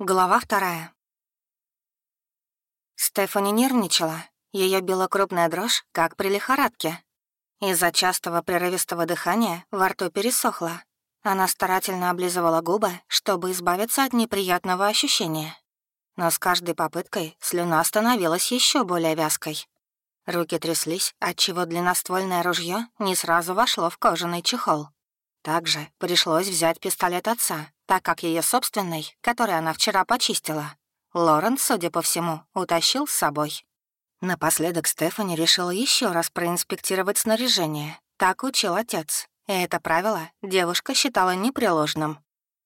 Глава вторая. Стефани нервничала. Ее била крупная дрожь, как при лихорадке. Из-за частого прерывистого дыхания во рту пересохло. Она старательно облизывала губы, чтобы избавиться от неприятного ощущения. Но с каждой попыткой слюна становилась еще более вязкой. Руки тряслись, отчего длинноствольное ружье не сразу вошло в кожаный чехол. Также пришлось взять пистолет отца, так как ее собственный, который она вчера почистила, Лорен, судя по всему, утащил с собой. Напоследок Стефани решила еще раз проинспектировать снаряжение. Так учил отец. И это правило девушка считала непреложным.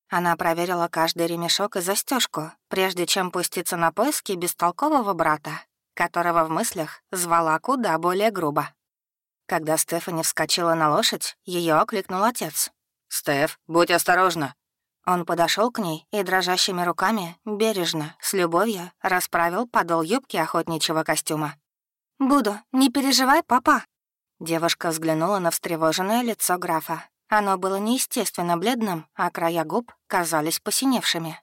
Она проверила каждый ремешок и застежку, прежде чем пуститься на поиски бестолкового брата, которого в мыслях звала куда более грубо. Когда Стефани вскочила на лошадь, ее окликнул отец. «Стеф, будь осторожна!» Он подошел к ней и дрожащими руками, бережно, с любовью, расправил подол юбки охотничьего костюма. «Буду, не переживай, папа!» Девушка взглянула на встревоженное лицо графа. Оно было неестественно бледным, а края губ казались посиневшими.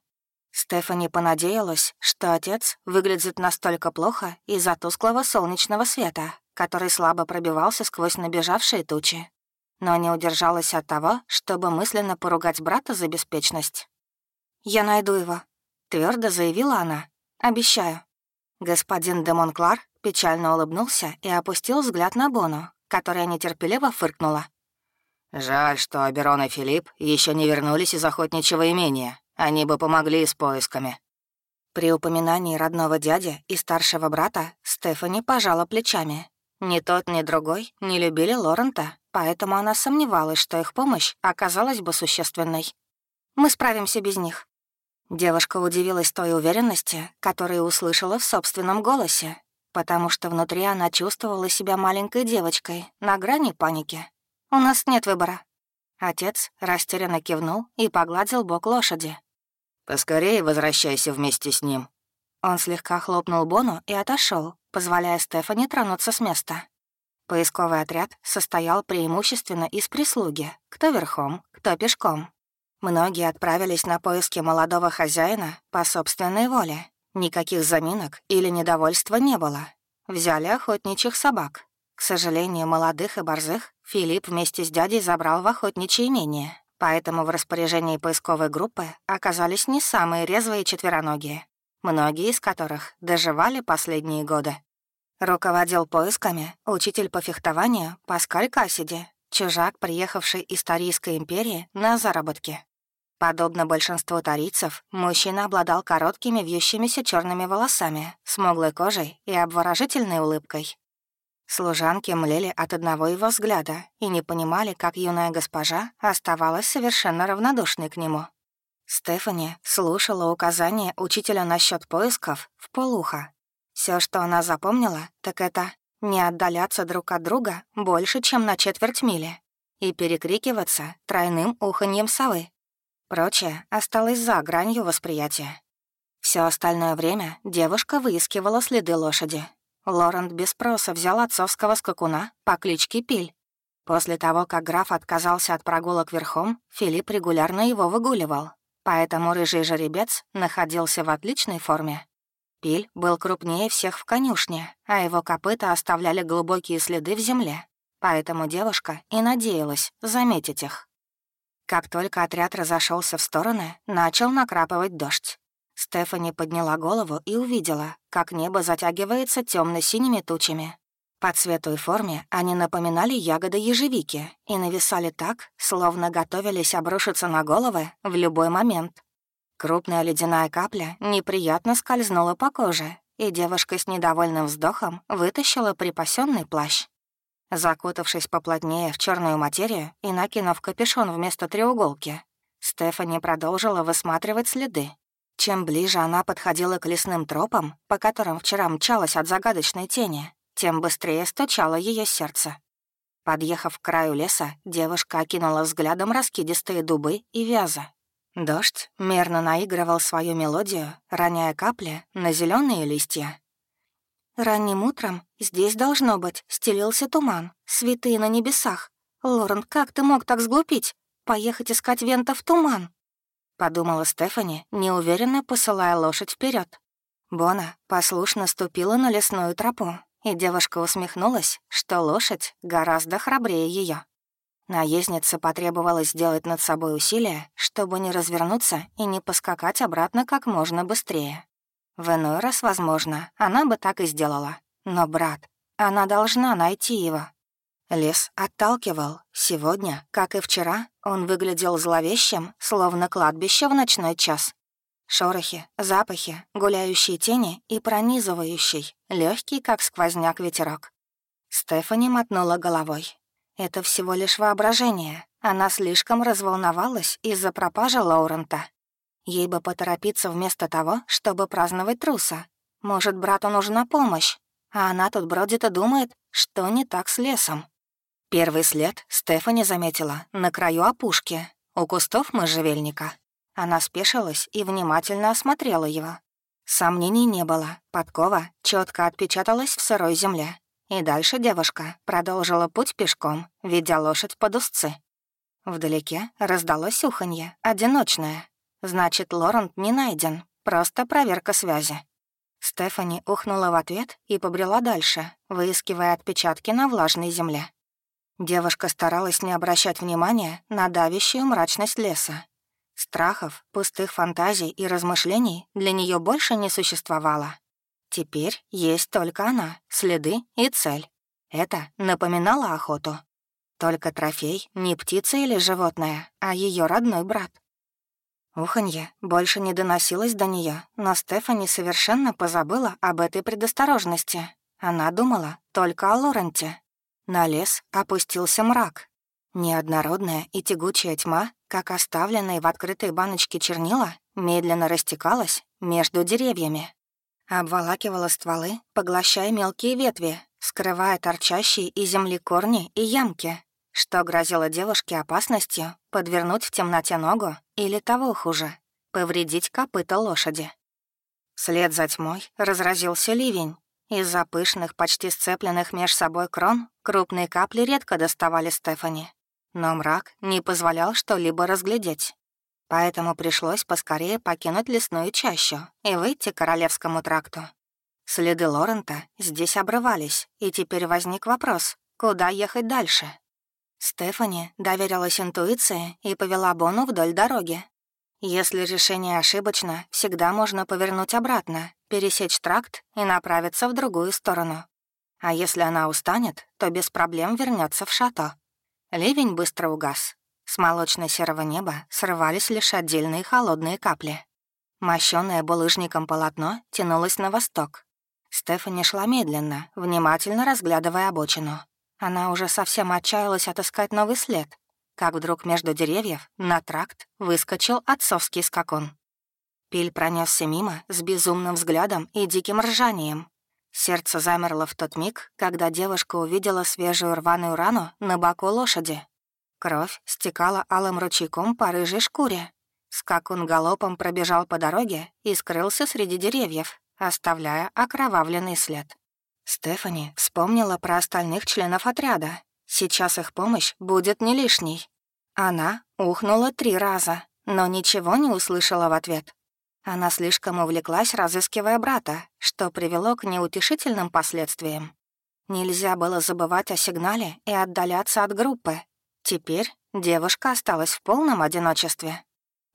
Стефани понадеялась, что отец выглядит настолько плохо из-за тусклого солнечного света, который слабо пробивался сквозь набежавшие тучи но не удержалась от того, чтобы мысленно поругать брата за беспечность. «Я найду его», — твердо заявила она. «Обещаю». Господин де Монклар печально улыбнулся и опустил взгляд на Бону, которая нетерпеливо фыркнула. «Жаль, что Аберон и Филипп еще не вернулись из охотничьего имения. Они бы помогли с поисками». При упоминании родного дяди и старшего брата Стефани пожала плечами. Ни тот, ни другой не любили Лорента поэтому она сомневалась, что их помощь оказалась бы существенной. «Мы справимся без них». Девушка удивилась той уверенности, которую услышала в собственном голосе, потому что внутри она чувствовала себя маленькой девочкой на грани паники. «У нас нет выбора». Отец растерянно кивнул и погладил бок лошади. «Поскорее возвращайся вместе с ним». Он слегка хлопнул Бону и отошел, позволяя Стефани тронуться с места. Поисковый отряд состоял преимущественно из прислуги, кто верхом, кто пешком. Многие отправились на поиски молодого хозяина по собственной воле. Никаких заминок или недовольства не было. Взяли охотничьих собак. К сожалению, молодых и борзых Филипп вместе с дядей забрал в охотничье имение, поэтому в распоряжении поисковой группы оказались не самые резвые четвероногие, многие из которых доживали последние годы. Руководил поисками учитель по фехтованию Паскаль Кассиди, чужак, приехавший из Тарийской империи на заработки. Подобно большинству тарийцев, мужчина обладал короткими вьющимися черными волосами, смуглой кожей и обворожительной улыбкой. Служанки млели от одного его взгляда и не понимали, как юная госпожа оставалась совершенно равнодушной к нему. Стефани слушала указания учителя насчет поисков в полухо все, что она запомнила, так это не отдаляться друг от друга больше, чем на четверть мили, и перекрикиваться тройным уханьем совы. Прочее осталось за гранью восприятия. Все остальное время девушка выискивала следы лошади. Лорент без спроса взял отцовского скакуна по кличке Пиль. После того, как граф отказался от прогулок верхом, Филипп регулярно его выгуливал, поэтому рыжий жеребец находился в отличной форме. Пиль был крупнее всех в конюшне, а его копыта оставляли глубокие следы в земле, поэтому девушка и надеялась заметить их. Как только отряд разошелся в стороны, начал накрапывать дождь. Стефани подняла голову и увидела, как небо затягивается темно синими тучами. По цвету и форме они напоминали ягоды ежевики и нависали так, словно готовились обрушиться на головы в любой момент. Крупная ледяная капля неприятно скользнула по коже, и девушка с недовольным вздохом вытащила припасенный плащ. Закутавшись поплотнее в черную материю и накинув капюшон вместо треуголки, Стефани продолжила высматривать следы. Чем ближе она подходила к лесным тропам, по которым вчера мчалась от загадочной тени, тем быстрее стучало ее сердце. Подъехав к краю леса, девушка окинула взглядом раскидистые дубы и вяза, Дождь мерно наигрывал свою мелодию, роняя капли на зеленые листья. Ранним утром здесь, должно быть, стелился туман, святые на небесах. Лорен, как ты мог так сглупить? Поехать искать Вента в туман? подумала Стефани, неуверенно посылая лошадь вперед. Бона послушно ступила на лесную тропу, и девушка усмехнулась, что лошадь гораздо храбрее ее. Наезднице потребовалось сделать над собой усилие, чтобы не развернуться и не поскакать обратно как можно быстрее. В иной раз, возможно, она бы так и сделала. Но брат, она должна найти его. Лес отталкивал. Сегодня, как и вчера, он выглядел зловещим, словно кладбище в ночной час. Шорохи, запахи, гуляющие тени и пронизывающий, легкий, как сквозняк ветерок. Стефани мотнула головой. Это всего лишь воображение. Она слишком разволновалась из-за пропажи Лоурента. Ей бы поторопиться вместо того, чтобы праздновать труса. Может, брату нужна помощь, а она тут бродит и думает, что не так с лесом. Первый след Стефани заметила на краю опушки, у кустов можжевельника. Она спешилась и внимательно осмотрела его. Сомнений не было, подкова четко отпечаталась в сырой земле. И дальше девушка продолжила путь пешком, ведя лошадь под узцы. Вдалеке раздалось уханье, одиночное. Значит, Лорент не найден, просто проверка связи. Стефани ухнула в ответ и побрела дальше, выискивая отпечатки на влажной земле. Девушка старалась не обращать внимания на давящую мрачность леса. Страхов, пустых фантазий и размышлений для нее больше не существовало. Теперь есть только она, следы и цель. Это напоминало охоту. Только трофей не птица или животное, а ее родной брат. Уханье больше не доносилось до нее, но Стефани совершенно позабыла об этой предосторожности. Она думала только о Лоренте. На лес опустился мрак. Неоднородная и тягучая тьма, как оставленные в открытой баночке чернила, медленно растекалась между деревьями. Обволакивала стволы, поглощая мелкие ветви, скрывая торчащие из земли корни и ямки, что грозило девушке опасностью подвернуть в темноте ногу или того хуже — повредить копыта лошади. Вслед за тьмой разразился ливень, из-за пышных, почти сцепленных меж собой крон крупные капли редко доставали Стефани. Но мрак не позволял что-либо разглядеть. Поэтому пришлось поскорее покинуть лесную чащу и выйти к Королевскому тракту. Следы Лорента здесь обрывались, и теперь возник вопрос, куда ехать дальше. Стефани доверилась интуиции и повела Бону вдоль дороги. Если решение ошибочно, всегда можно повернуть обратно пересечь тракт и направиться в другую сторону. А если она устанет, то без проблем вернется в шато. Ливень быстро угас. С молочно-серого неба срывались лишь отдельные холодные капли. Мощёное булыжником полотно тянулось на восток. Стефани шла медленно, внимательно разглядывая обочину. Она уже совсем отчаялась отыскать новый след, как вдруг между деревьев на тракт выскочил отцовский скакун. Пиль пронесся мимо с безумным взглядом и диким ржанием. Сердце замерло в тот миг, когда девушка увидела свежую рваную рану на боку лошади. Кровь стекала алым ручейком по рыжей шкуре. Скакун галопом пробежал по дороге и скрылся среди деревьев, оставляя окровавленный след. Стефани вспомнила про остальных членов отряда. Сейчас их помощь будет не лишней. Она ухнула три раза, но ничего не услышала в ответ. Она слишком увлеклась, разыскивая брата, что привело к неутешительным последствиям. Нельзя было забывать о сигнале и отдаляться от группы. Теперь девушка осталась в полном одиночестве.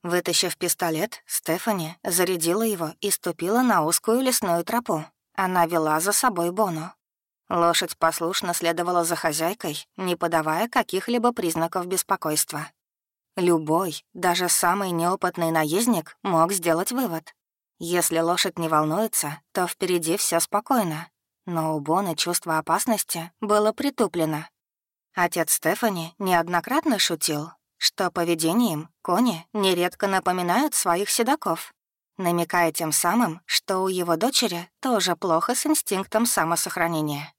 Вытащив пистолет, Стефани зарядила его и ступила на узкую лесную тропу. Она вела за собой Бону. Лошадь послушно следовала за хозяйкой, не подавая каких-либо признаков беспокойства. Любой, даже самый неопытный наездник мог сделать вывод. Если лошадь не волнуется, то впереди все спокойно. Но у Боны чувство опасности было притуплено. Отец Стефани неоднократно шутил, что поведением кони нередко напоминают своих седаков, намекая тем самым, что у его дочери тоже плохо с инстинктом самосохранения.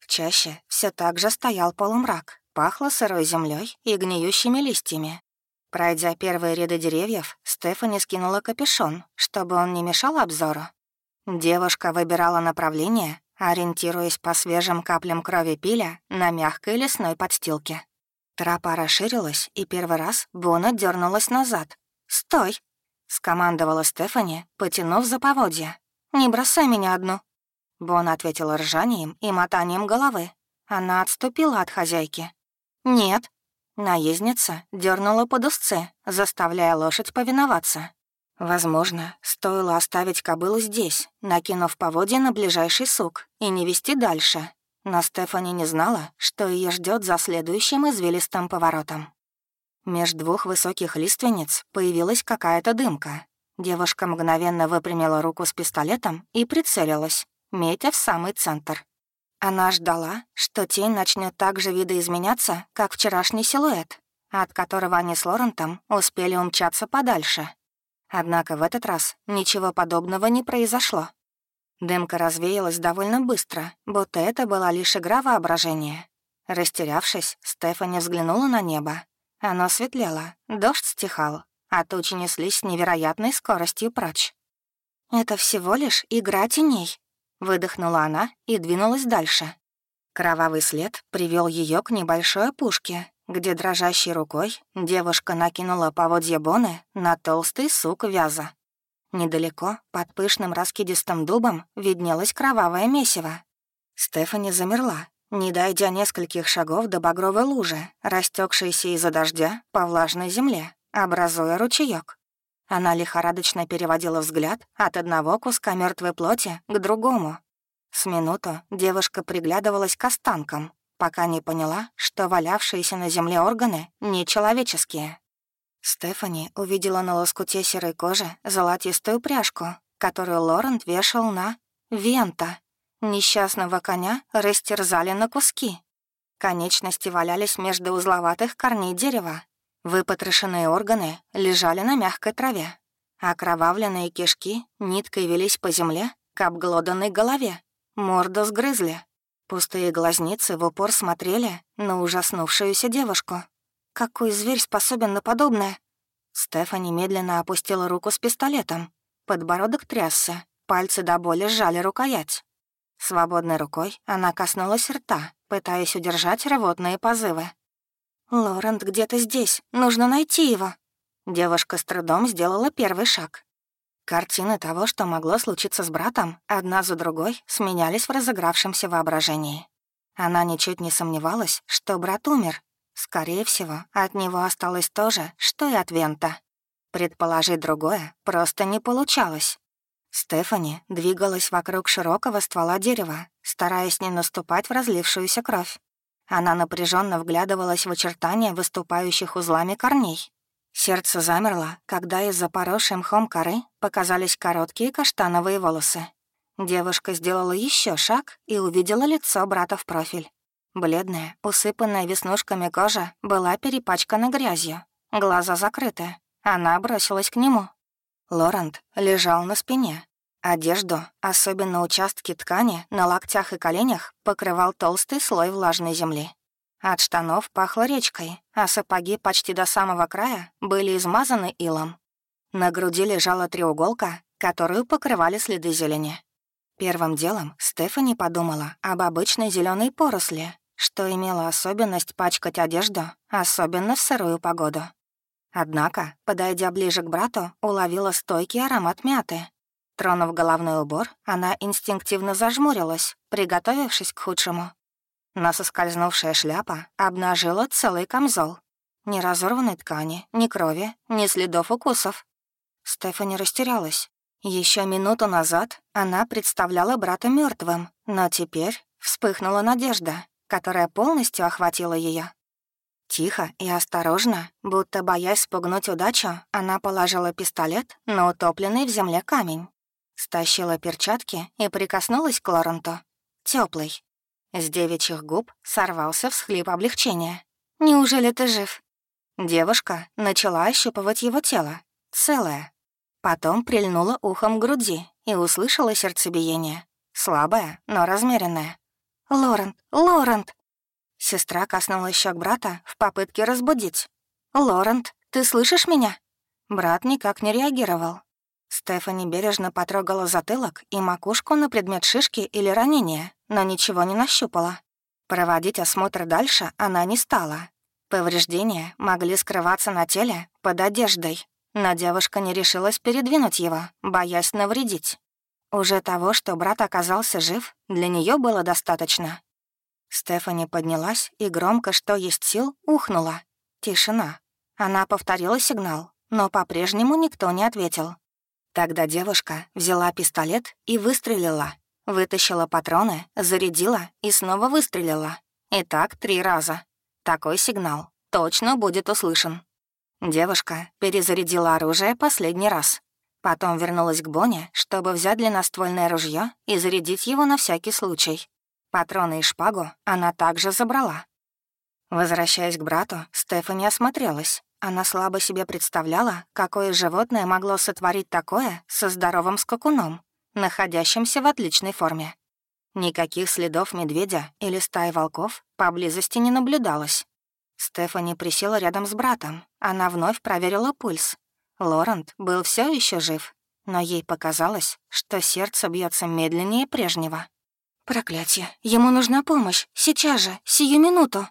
В чаще все так же стоял полумрак, пахло сырой землей и гниющими листьями. Пройдя первые ряды деревьев, Стефани скинула капюшон, чтобы он не мешал обзору. Девушка выбирала направление, ориентируясь по свежим каплям крови пиля на мягкой лесной подстилке. Тропа расширилась, и первый раз Бона дернулась назад. «Стой!» — скомандовала Стефани, потянув за поводья. «Не бросай меня одну!» Бон ответила ржанием и мотанием головы. Она отступила от хозяйки. «Нет». Наездница дернула под узцы, заставляя лошадь повиноваться. Возможно, стоило оставить кобылу здесь, накинув поводья на ближайший сук, и не вести дальше. Но Стефани не знала, что ее ждет за следующим извилистым поворотом. Меж двух высоких лиственниц появилась какая-то дымка. Девушка мгновенно выпрямила руку с пистолетом и прицелилась, метя в самый центр. Она ждала, что тень начнет так же видоизменяться, как вчерашний силуэт, от которого они с Лорентом успели умчаться подальше. Однако в этот раз ничего подобного не произошло. Дымка развеялась довольно быстро, будто это была лишь игра воображения. Растерявшись, Стефани взглянула на небо. Оно светлело, дождь стихал, а тучи неслись с невероятной скоростью прочь. «Это всего лишь игра теней», Выдохнула она и двинулась дальше. Кровавый след привел ее к небольшой опушке, где дрожащей рукой девушка накинула поводья Боны на толстый сук вяза. Недалеко, под пышным раскидистым дубом, виднелось кровавое месиво. Стефани замерла, не дойдя нескольких шагов до багровой лужи, растекшейся из-за дождя по влажной земле, образуя ручеек. Она лихорадочно переводила взгляд от одного куска мертвой плоти к другому. С минуту девушка приглядывалась к останкам, пока не поняла, что валявшиеся на земле органы нечеловеческие. Стефани увидела на лоскуте серой кожи золотистую пряжку, которую Лорент вешал на Вента. Несчастного коня растерзали на куски. Конечности валялись между узловатых корней дерева, Выпотрошенные органы лежали на мягкой траве. Окровавленные кишки ниткой велись по земле к обглоданной голове. Морду сгрызли. Пустые глазницы в упор смотрели на ужаснувшуюся девушку. Какой зверь способен на подобное? Стефани медленно опустила руку с пистолетом. Подбородок трясся, пальцы до боли сжали рукоять. Свободной рукой она коснулась рта, пытаясь удержать рвотные позывы. «Лорент где-то здесь. Нужно найти его». Девушка с трудом сделала первый шаг. Картины того, что могло случиться с братом, одна за другой сменялись в разыгравшемся воображении. Она ничуть не сомневалась, что брат умер. Скорее всего, от него осталось то же, что и от Вента. Предположить другое просто не получалось. Стефани двигалась вокруг широкого ствола дерева, стараясь не наступать в разлившуюся кровь. Она напряженно вглядывалась в очертания выступающих узлами корней. Сердце замерло, когда из-за поросшей мхом коры показались короткие каштановые волосы. Девушка сделала еще шаг и увидела лицо брата в профиль. Бледная, усыпанная веснушками кожа была перепачкана грязью, глаза закрыты. Она бросилась к нему. Лорент лежал на спине, Одежду, особенно участки ткани, на локтях и коленях покрывал толстый слой влажной земли. От штанов пахло речкой, а сапоги почти до самого края были измазаны илом. На груди лежала треуголка, которую покрывали следы зелени. Первым делом Стефани подумала об обычной зеленой поросли, что имело особенность пачкать одежду, особенно в сырую погоду. Однако, подойдя ближе к брату, уловила стойкий аромат мяты, Тронув головной убор, она инстинктивно зажмурилась, приготовившись к худшему. Но соскользнувшая шляпа обнажила целый камзол. Ни разорванной ткани, ни крови, ни следов укусов. Стефани растерялась. Еще минуту назад она представляла брата мертвым, но теперь вспыхнула надежда, которая полностью охватила ее. Тихо и осторожно, будто боясь спугнуть удачу, она положила пистолет на утопленный в земле камень. Стащила перчатки и прикоснулась к Лоренту. Теплый. С девичьих губ сорвался всхлип облегчения. «Неужели ты жив?» Девушка начала ощупывать его тело, целое. Потом прильнула ухом к груди и услышала сердцебиение. Слабое, но размеренное. «Лорент! Лорент!» Сестра коснулась щек брата в попытке разбудить. «Лорент, ты слышишь меня?» Брат никак не реагировал, Стефани бережно потрогала затылок и макушку на предмет шишки или ранения, но ничего не нащупала. Проводить осмотр дальше она не стала. Повреждения могли скрываться на теле под одеждой. но девушка не решилась передвинуть его, боясь навредить. Уже того, что брат оказался жив, для нее было достаточно. Стефани поднялась и громко, что есть сил, ухнула. Тишина. Она повторила сигнал, но по-прежнему никто не ответил. Тогда девушка взяла пистолет и выстрелила. Вытащила патроны, зарядила и снова выстрелила. И так три раза. Такой сигнал точно будет услышан. Девушка перезарядила оружие последний раз. Потом вернулась к Боне, чтобы взять длинноствольное ружье и зарядить его на всякий случай. Патроны и шпагу она также забрала. Возвращаясь к брату, Стефани осмотрелась. Она слабо себе представляла, какое животное могло сотворить такое со здоровым скакуном, находящимся в отличной форме. Никаких следов медведя или стаи волков поблизости не наблюдалось. Стефани присела рядом с братом. Она вновь проверила пульс. Лорент был все еще жив, но ей показалось, что сердце бьется медленнее прежнего. «Проклятие! Ему нужна помощь! Сейчас же! Сию минуту!»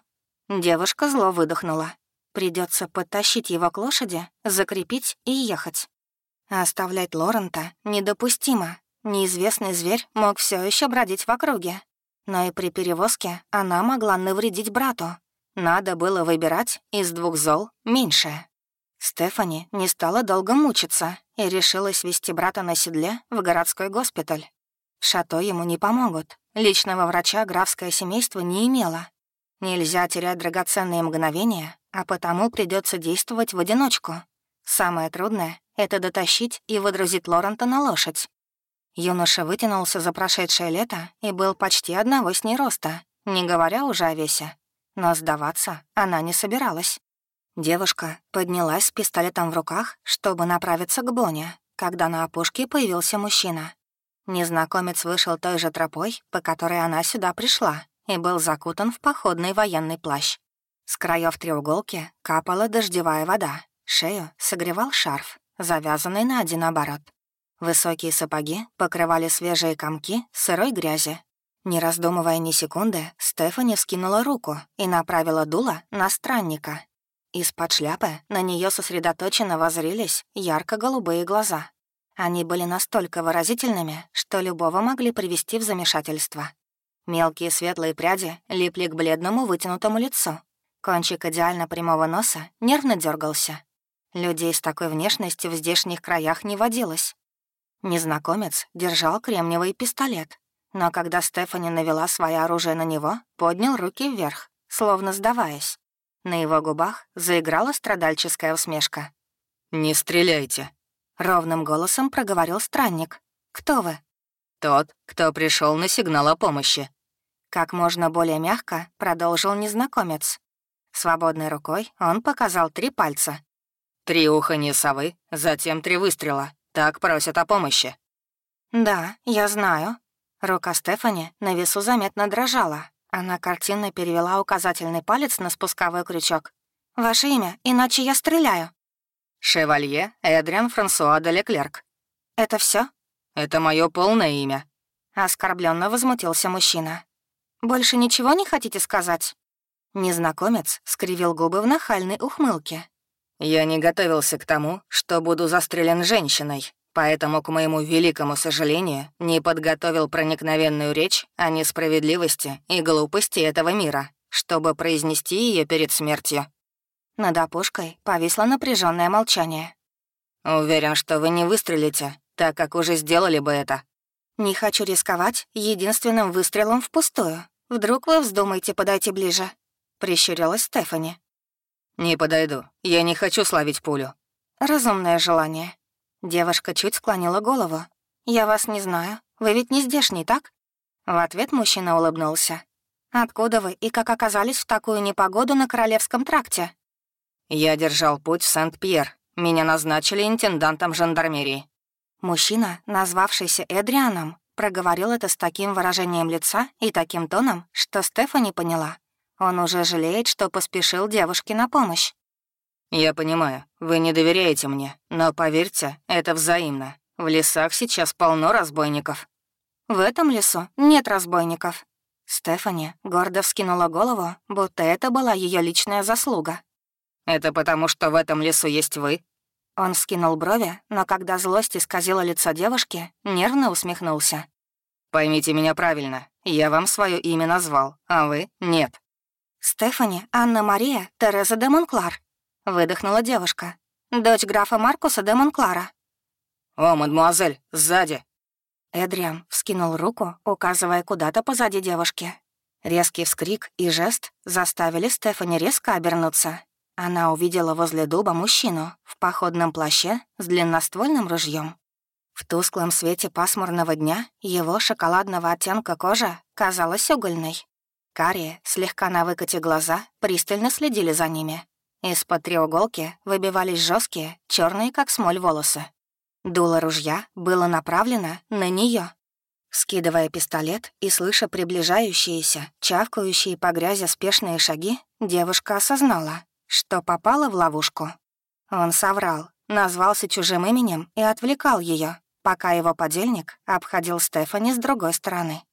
Девушка зло выдохнула. Придется подтащить его к лошади, закрепить и ехать. оставлять Лорента недопустимо. Неизвестный зверь мог все еще бродить в округе. Но и при перевозке она могла навредить брату. Надо было выбирать из двух зол меньшее. Стефани не стала долго мучиться и решилась вести брата на седле в городской госпиталь. Шато ему не помогут. Личного врача графское семейство не имело. Нельзя терять драгоценные мгновения, а потому придется действовать в одиночку. Самое трудное — это дотащить и выдрузить Лорента на лошадь. Юноша вытянулся за прошедшее лето и был почти одного с ней роста, не говоря уже о весе. Но сдаваться она не собиралась. Девушка поднялась с пистолетом в руках, чтобы направиться к Боне, когда на опушке появился мужчина. Незнакомец вышел той же тропой, по которой она сюда пришла, и был закутан в походный военный плащ. С краев треуголки капала дождевая вода, шею согревал шарф, завязанный на один оборот. Высокие сапоги покрывали свежие комки сырой грязи, не раздумывая ни секунды, Стефани вскинула руку и направила дуло на странника. Из-под шляпы на нее сосредоточенно возрились ярко-голубые глаза. Они были настолько выразительными, что любого могли привести в замешательство. Мелкие светлые пряди липли к бледному вытянутому лицу. Кончик идеально прямого носа нервно дергался. Людей с такой внешностью в здешних краях не водилось. Незнакомец держал кремниевый пистолет, но когда Стефани навела свое оружие на него, поднял руки вверх, словно сдаваясь. На его губах заиграла страдальческая усмешка. «Не стреляйте», — ровным голосом проговорил странник. «Кто вы?» «Тот, кто пришел на сигнал о помощи». Как можно более мягко продолжил незнакомец. Свободной рукой он показал три пальца. «Три уханья совы, затем три выстрела. Так просят о помощи». «Да, я знаю», Рука Стефани на весу заметно дрожала. Она картинно перевела указательный палец на спусковой крючок. «Ваше имя, иначе я стреляю». «Шевалье Эдриан Франсуа де Леклерк». «Это все? «Это мое полное имя». Оскорбленно возмутился мужчина. «Больше ничего не хотите сказать?» Незнакомец скривил губы в нахальной ухмылке. «Я не готовился к тому, что буду застрелен женщиной поэтому, к моему великому сожалению, не подготовил проникновенную речь о несправедливости и глупости этого мира, чтобы произнести ее перед смертью». Над опушкой повисло напряженное молчание. «Уверен, что вы не выстрелите, так как уже сделали бы это». «Не хочу рисковать единственным выстрелом впустую. Вдруг вы вздумаете подойти ближе?» — прищурилась Стефани. «Не подойду. Я не хочу словить пулю». «Разумное желание. Девушка чуть склонила голову. «Я вас не знаю. Вы ведь не здешний, так?» В ответ мужчина улыбнулся. «Откуда вы и как оказались в такую непогоду на Королевском тракте?» «Я держал путь в Сент-Пьер. Меня назначили интендантом жандармерии». Мужчина, назвавшийся Эдрианом, проговорил это с таким выражением лица и таким тоном, что Стефани поняла. Он уже жалеет, что поспешил девушке на помощь. «Я понимаю, вы не доверяете мне, но поверьте, это взаимно. В лесах сейчас полно разбойников». «В этом лесу нет разбойников». Стефани гордо вскинула голову, будто это была ее личная заслуга. «Это потому, что в этом лесу есть вы?» Он скинул брови, но когда злость исказила лицо девушки, нервно усмехнулся. «Поймите меня правильно, я вам свое имя назвал, а вы — нет». «Стефани, Анна-Мария, Тереза де Монклар», — выдохнула девушка. «Дочь графа Маркуса де Монклара». «О, мадемуазель, сзади!» Эдриан вскинул руку, указывая куда-то позади девушки. Резкий вскрик и жест заставили Стефани резко обернуться. Она увидела возле дуба мужчину в походном плаще с длинноствольным ружьем. В тусклом свете пасмурного дня его шоколадного оттенка кожа казалась угольной. Карие, слегка на выкате глаза, пристально следили за ними. Из-под треуголки выбивались жесткие, черные как смоль волосы. Дуло ружья было направлено на нее. Скидывая пистолет и слыша приближающиеся, чавкающие по грязи спешные шаги, девушка осознала, что попала в ловушку. Он соврал, назвался чужим именем и отвлекал ее, пока его подельник обходил Стефани с другой стороны.